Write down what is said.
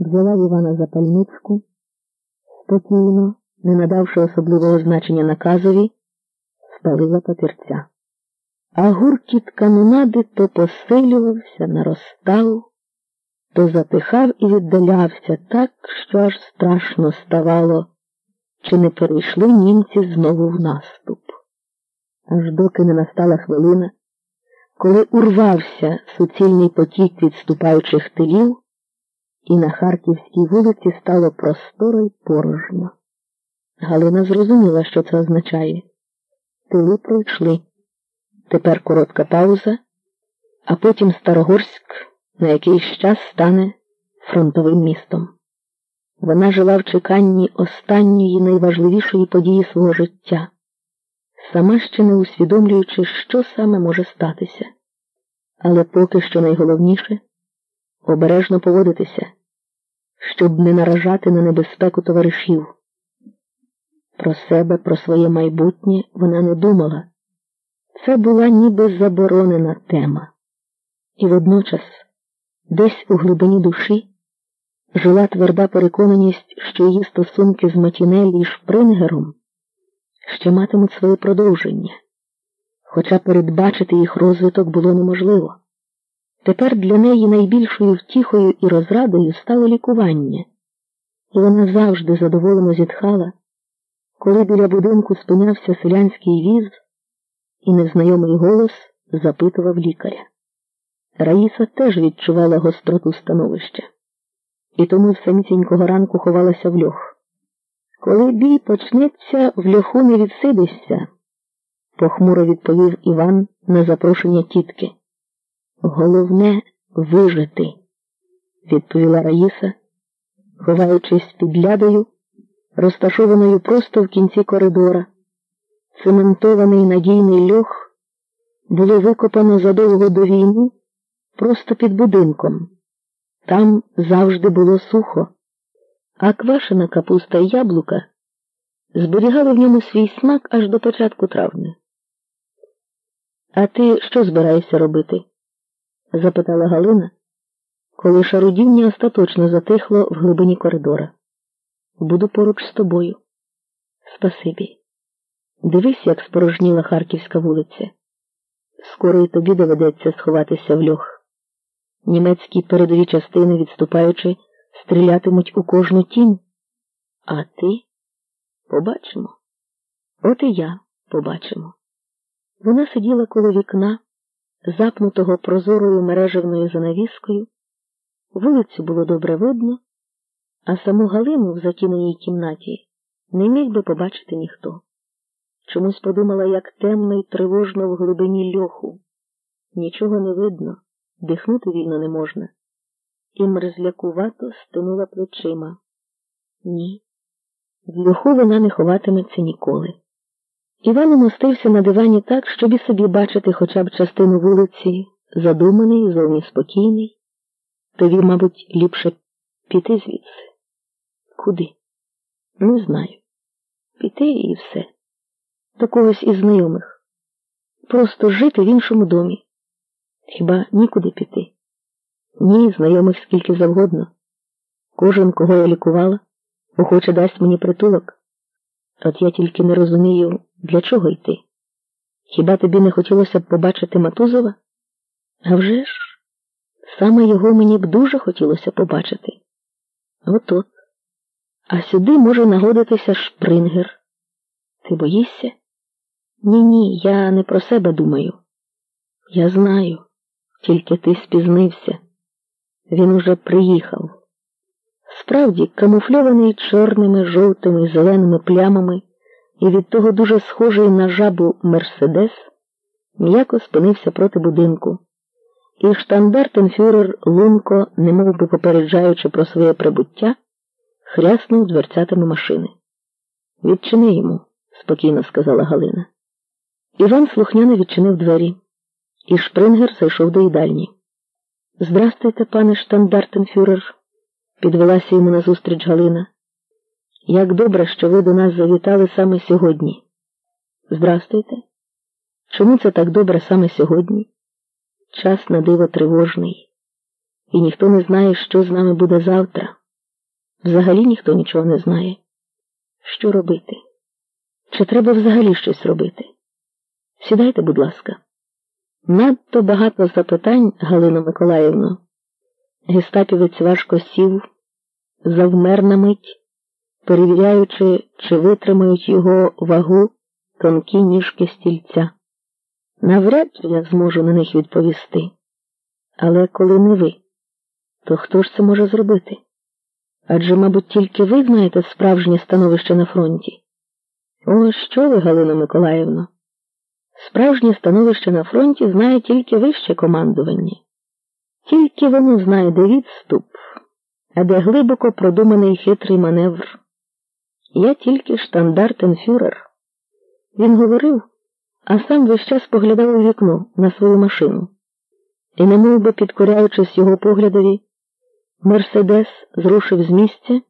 взяла Івана запальничку, спокійно, не надавши особливого значення наказові, спалила папірця. А гуркіт канонади то посилювався, наростав, то затихав і віддалявся так, що аж страшно ставало, чи не перейшли німці знову в наступ. Аж доки не настала хвилина, коли урвався суцільний потік відступаючих тилів, і на Харківській вулиці стало просторо й порожньо. Галина зрозуміла, що це означає. Тили пройшли. Тепер коротка пауза, а потім Старогорськ на якийсь час стане фронтовим містом. Вона жила в чеканні останньої найважливішої події свого життя, сама ще не усвідомлюючи, що саме може статися. Але поки що найголовніше обережно поводитися, щоб не наражати на небезпеку товаришів. Про себе, про своє майбутнє вона не думала. Це була ніби заборонена тема. І водночас, десь у глибині душі, жила тверда переконаність, що її стосунки з Матінелі і Шпрингером ще матимуть своє продовження, хоча передбачити їх розвиток було неможливо. Тепер для неї найбільшою втіхою і розрадою стало лікування, і вона завжди задоволено зітхала, коли біля будинку спинявся селянський віз, і незнайомий голос запитував лікаря. Раїса теж відчувала гостроту становища, і тому з самісінького ранку ховалася в льох. Коли бій почнеться, в льоху не відсидишся, похмуро відповів Іван на запрошення тітки. Головне вижити, відповіла Раїса, ховаючись під лядою, розташованою просто в кінці коридора. Цементований надійний льох було викопано задовго до війни просто під будинком. Там завжди було сухо, а квашена капуста і яблука зберігали в ньому свій смак аж до початку травня. А ти що збираєшся робити? Запитала Галина, коли шарудіння остаточно затихло в глибині коридора. Буду поруч з тобою. Спасибі. Дивись, як спорожніла Харківська вулиця. Скоро і тобі доведеться сховатися в льох. Німецькі передові частини, відступаючи, стрілятимуть у кожну тінь. А ти побачимо. От і я побачимо. Вона сиділа коло вікна запнутого прозорою мережевною занавіскою, вулицю було добре видно, а саму Галину в закиненій кімнаті не міг би побачити ніхто. Чомусь подумала, як темно й тривожно в глибині льоху. Нічого не видно, дихнути вільно не можна. І мерзлякувато стинула плечима. Ні, в льоху вона не ховатиметься ніколи. Іван умостився на дивані так, щоб і собі бачити хоча б частину вулиці, задуманий, зовні спокійний. Тобі, мабуть, ліпше піти звідси. Куди? Не знаю. Піти і все. До когось із знайомих. Просто жити в іншому домі. Хіба нікуди піти? Ні, знайомих скільки завгодно. Кожен, кого я лікувала, охоче дасть мені притулок. От я тільки не розумію, для чого йти. Хіба тобі не хотілося б побачити Матузова? А вже ж, саме його мені б дуже хотілося побачити. От от. А сюди може нагодитися шпрингер. Ти боїшся? Ні, ні, я не про себе думаю. Я знаю, тільки ти спізнився. Він уже приїхав. Справді, камуфльований чорними, жовтими, зеленими плямами і від того дуже схожий на жабу Мерседес, м'яко спинився проти будинку, і штандартенфюрер Лунко, немов би попереджаючи про своє прибуття, хряснув дверцятами машини. Відчини йому, спокійно сказала Галина. Іван слухняно відчинив двері, і Шпрингер зайшов до їдальні. Здрастуйте, пане штандартенфюрер, підвелася йому назустріч Галина. Як добре, що ви до нас завітали саме сьогодні. Здрастуйте. Чому це так добре саме сьогодні? Час на диво тривожний, і ніхто не знає, що з нами буде завтра. Взагалі ніхто нічого не знає. Що робити? Чи треба взагалі щось робити? Сідайте, будь ласка. Надто багато запитань, Галино Миколаївно. Гестапівець важко сів, завмер на мить, перевіряючи, чи витримають його вагу тонкі ніжки стільця. Навряд чи я зможу на них відповісти. Але коли не ви, то хто ж це може зробити? Адже, мабуть, тільки ви знаєте справжнє становище на фронті. О, що ви, Галина Миколаївна? Справжнє становище на фронті знає тільки вище командування. Тільки воно знає, де відступ, а де глибоко продуманий хитрий маневр. Я тільки штандартенфюрер. Він говорив, а сам весь час поглядав у вікно на свою машину. І, немов би підкоряючись його поглядові, Мерседес зрушив з місця